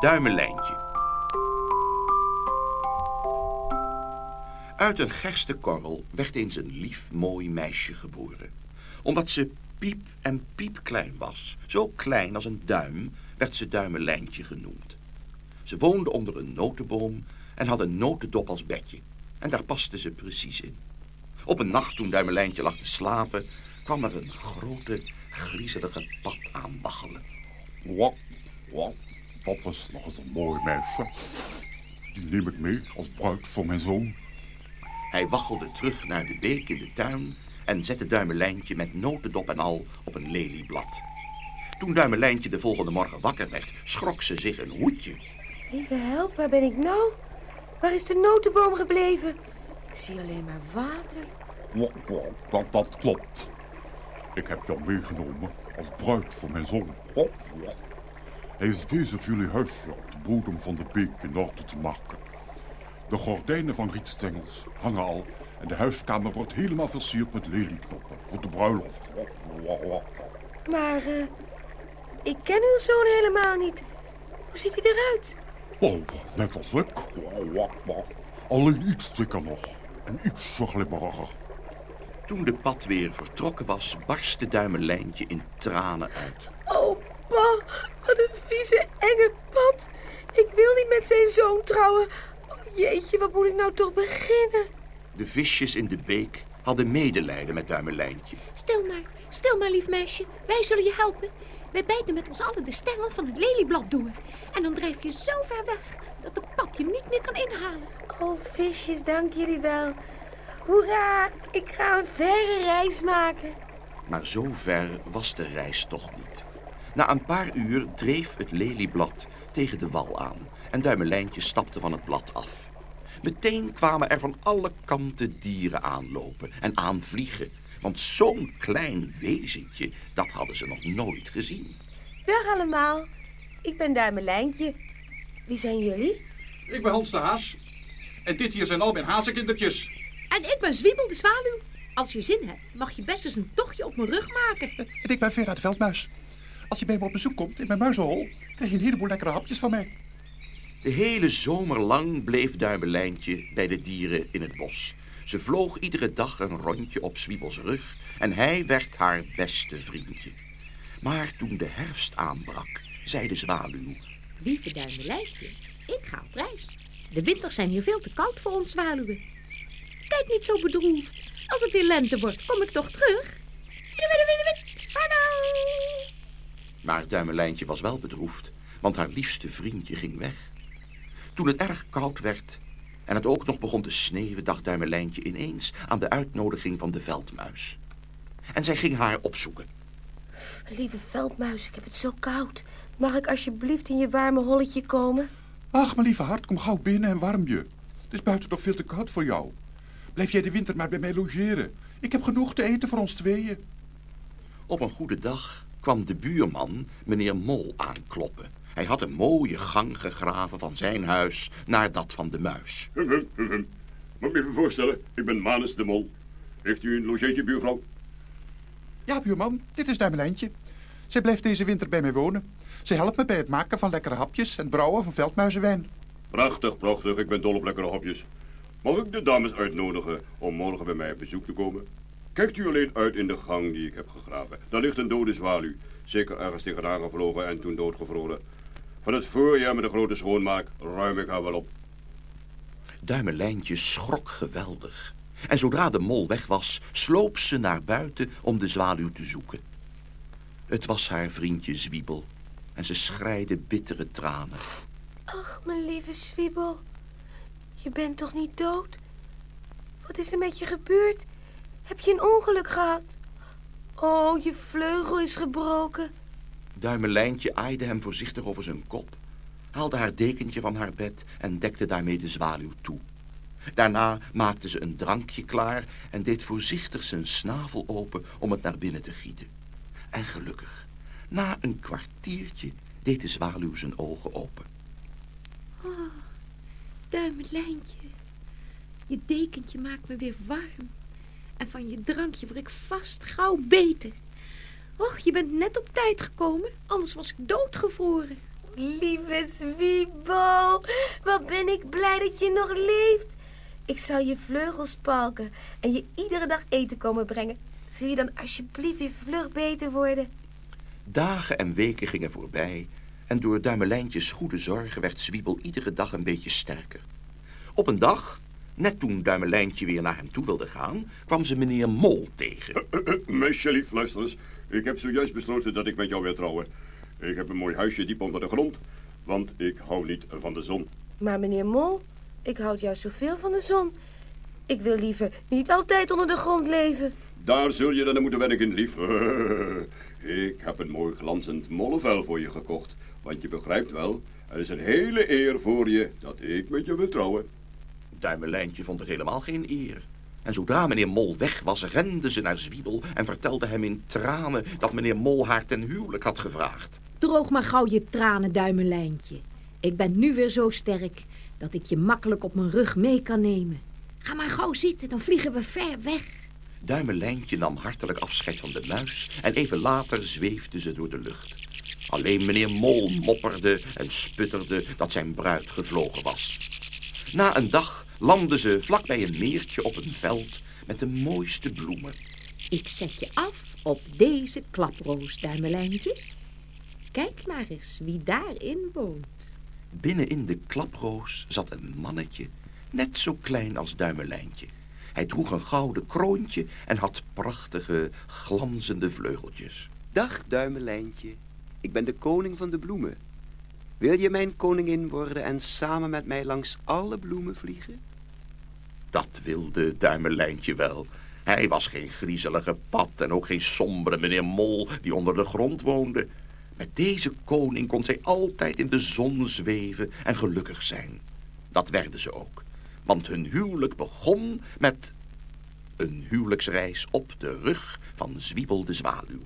Duimelijntje. Uit een gerstekorrel werd eens een lief mooi meisje geboren. Omdat ze piep en piepklein was, zo klein als een duim, werd ze Duimelijntje genoemd. Ze woonde onder een notenboom en had een notendop als bedje. En daar paste ze precies in. Op een nacht toen Duimelijntje lag te slapen, kwam er een grote, griezelige pad aanwaggelen. Wat, wat, dat is nog eens een mooi meisje. Die neem ik mee als bruid voor mijn zoon. Hij waggelde terug naar de beek in de tuin en zette Duimelijntje met notendop en al op een lelieblad. Toen Duimelijntje de volgende morgen wakker werd, schrok ze zich een hoedje. Lieve help, waar ben ik nou? Waar is de notenboom gebleven? Ik zie alleen maar water. Wat, wat, dat, dat klopt. Ik heb jou meegenomen als bruid voor mijn zoon. Hij is bezig jullie huisje op de bodem van de beek in orde te maken. De gordijnen van rietstengels hangen al en de huiskamer wordt helemaal versierd met lelieknoppen voor de bruiloft. Maar eh, ik ken uw zoon helemaal niet. Hoe ziet hij eruit? Oh, net als ik. Alleen iets dikker nog en iets glibberiger. Toen de pad weer vertrokken was, barstte Duimelijntje in tranen uit. Oh, pa, wat een vieze, enge pad. Ik wil niet met zijn zoon trouwen. Oh, jeetje, wat moet ik nou toch beginnen? De visjes in de beek hadden medelijden met Duimelijntje. Stil maar, stil maar, lief meisje. Wij zullen je helpen. Wij bijten met ons allen de stengel van het lelieblad door. En dan drijf je zo ver weg dat de pad je niet meer kan inhalen. Oh, visjes, dank jullie wel. Hoera, ik ga een verre reis maken. Maar zo ver was de reis toch niet. Na een paar uur dreef het lelieblad tegen de wal aan en Duimelijntje stapte van het blad af. Meteen kwamen er van alle kanten dieren aanlopen en aanvliegen. Want zo'n klein wezentje, dat hadden ze nog nooit gezien. Dag allemaal. Ik ben Duimelijntje. Wie zijn jullie? Ik ben Hans de Haas. En dit hier zijn al mijn hazenkindertjes. En ik ben Zwiebel de zwaluw. Als je zin hebt, mag je best eens een tochtje op mijn rug maken. En ik ben Vera de Veldmuis. Als je bij me op bezoek komt in mijn muizenhol, krijg je een heleboel lekkere hapjes van mij. De hele zomer lang bleef Duimelijntje bij de dieren in het bos. Ze vloog iedere dag een rondje op Zwiebels rug en hij werd haar beste vriendje. Maar toen de herfst aanbrak, zei de zwaluw... Lieve Duimelijntje, ik ga op reis. De winters zijn hier veel te koud voor ons zwaluwen. Kijk niet zo bedroefd. Als het weer lente wordt, kom ik toch terug. Vaarwel! Maar Duimelijntje was wel bedroefd, want haar liefste vriendje ging weg. Toen het erg koud werd en het ook nog begon te sneeuwen, dacht Duimelijntje ineens aan de uitnodiging van de veldmuis. En zij ging haar opzoeken. Lieve veldmuis, ik heb het zo koud. Mag ik alsjeblieft in je warme holletje komen? Ach, mijn lieve hart, kom gauw binnen en warm je. Het is buiten toch veel te koud voor jou. Blijf jij de winter maar bij mij logeren. Ik heb genoeg te eten voor ons tweeën. Op een goede dag kwam de buurman, meneer Mol, aankloppen. Hij had een mooie gang gegraven van zijn huis naar dat van de muis. Mag ik me even voorstellen? Ik ben Manus de Mol. Heeft u een logeetje, buurvrouw? Ja, buurman, dit is Duimelijntje. Zij blijft deze winter bij mij wonen. Zij helpt me bij het maken van lekkere hapjes en brouwen van veldmuizenwijn. Prachtig, prachtig. Ik ben dol op lekkere hapjes. Mag ik de dames uitnodigen om morgen bij mij op bezoek te komen? Kijkt u alleen uit in de gang die ik heb gegraven. Daar ligt een dode zwaluw. Zeker ergens tegenaan gevlogen en toen doodgevroren. Van het voorjaar met een grote schoonmaak ruim ik haar wel op. Duimelijntje schrok geweldig. En zodra de mol weg was, sloop ze naar buiten om de zwaluw te zoeken. Het was haar vriendje Zwiebel en ze schreide bittere tranen. Ach, mijn lieve Zwiebel. Je bent toch niet dood? Wat is er met je gebeurd? Heb je een ongeluk gehad? Oh, je vleugel is gebroken. Duimelijntje aaide hem voorzichtig over zijn kop, haalde haar dekentje van haar bed en dekte daarmee de zwaluw toe. Daarna maakte ze een drankje klaar en deed voorzichtig zijn snavel open om het naar binnen te gieten. En gelukkig, na een kwartiertje deed de zwaluw zijn ogen open. Oh, Duimelijntje, je dekentje maakt me weer warm. En van je drankje word ik vast gauw beter. Och, je bent net op tijd gekomen, anders was ik doodgevroren. Lieve Zwiebel, wat ben ik blij dat je nog leeft. Ik zal je vleugels spalken en je iedere dag eten komen brengen. Zul je dan alsjeblieft weer vlug beter worden? Dagen en weken gingen voorbij en door Duimelijntjes goede zorgen werd Zwiebel iedere dag een beetje sterker. Op een dag, net toen Duimelijntje weer naar hem toe wilde gaan, kwam ze meneer Mol tegen. Meisje lief, luister eens. Ik heb zojuist besloten dat ik met jou wil trouwen. Ik heb een mooi huisje diep onder de grond, want ik hou niet van de zon. Maar meneer Mol, ik houd juist zoveel van de zon. Ik wil liever niet altijd onder de grond leven. Daar zul je dan aan moeten werken, lief. Ik heb een mooi glanzend mollevel voor je gekocht. Want je begrijpt wel, het is een hele eer voor je dat ik met je wil trouwen. Duimelijntje vond het helemaal geen eer. En zodra meneer Mol weg was, rende ze naar Zwiebel en vertelde hem in tranen dat meneer Mol haar ten huwelijk had gevraagd. Droog maar gauw je tranen, duimenlijntje. Ik ben nu weer zo sterk dat ik je makkelijk op mijn rug mee kan nemen. Ga maar gauw zitten, dan vliegen we ver weg. Duimelijntje nam hartelijk afscheid van de muis en even later zweefde ze door de lucht. Alleen meneer Mol mopperde en sputterde dat zijn bruid gevlogen was. Na een dag landden ze vlakbij een meertje op een veld met de mooiste bloemen. Ik zet je af op deze klaproos, duimelijntje. Kijk maar eens wie daarin woont. Binnen in de klaproos zat een mannetje, net zo klein als Duimelijntje. Hij droeg een gouden kroontje en had prachtige, glanzende vleugeltjes. Dag, duimelijntje. Ik ben de koning van de bloemen. Wil je mijn koningin worden en samen met mij langs alle bloemen vliegen? Dat wilde Duimelijntje wel. Hij was geen griezelige pad en ook geen sombere meneer Mol die onder de grond woonde. Met deze koning kon zij altijd in de zon zweven en gelukkig zijn. Dat werden ze ook. Want hun huwelijk begon met een huwelijksreis op de rug van Zwiebel de Zwaluw.